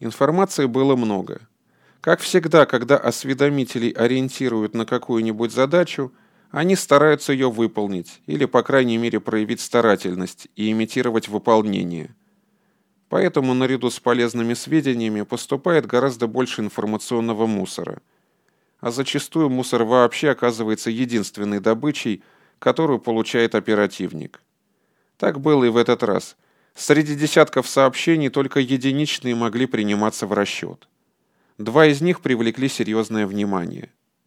Информации было много. Как всегда, когда осведомителей ориентируют на какую-нибудь задачу, они стараются ее выполнить или, по крайней мере, проявить старательность и имитировать выполнение. Поэтому наряду с полезными сведениями поступает гораздо больше информационного мусора. А зачастую мусор вообще оказывается единственной добычей, которую получает оперативник. Так было и в этот раз. Среди десятков сообщений только единичные могли приниматься в расчет. Два из них привлекли серьезное внимание.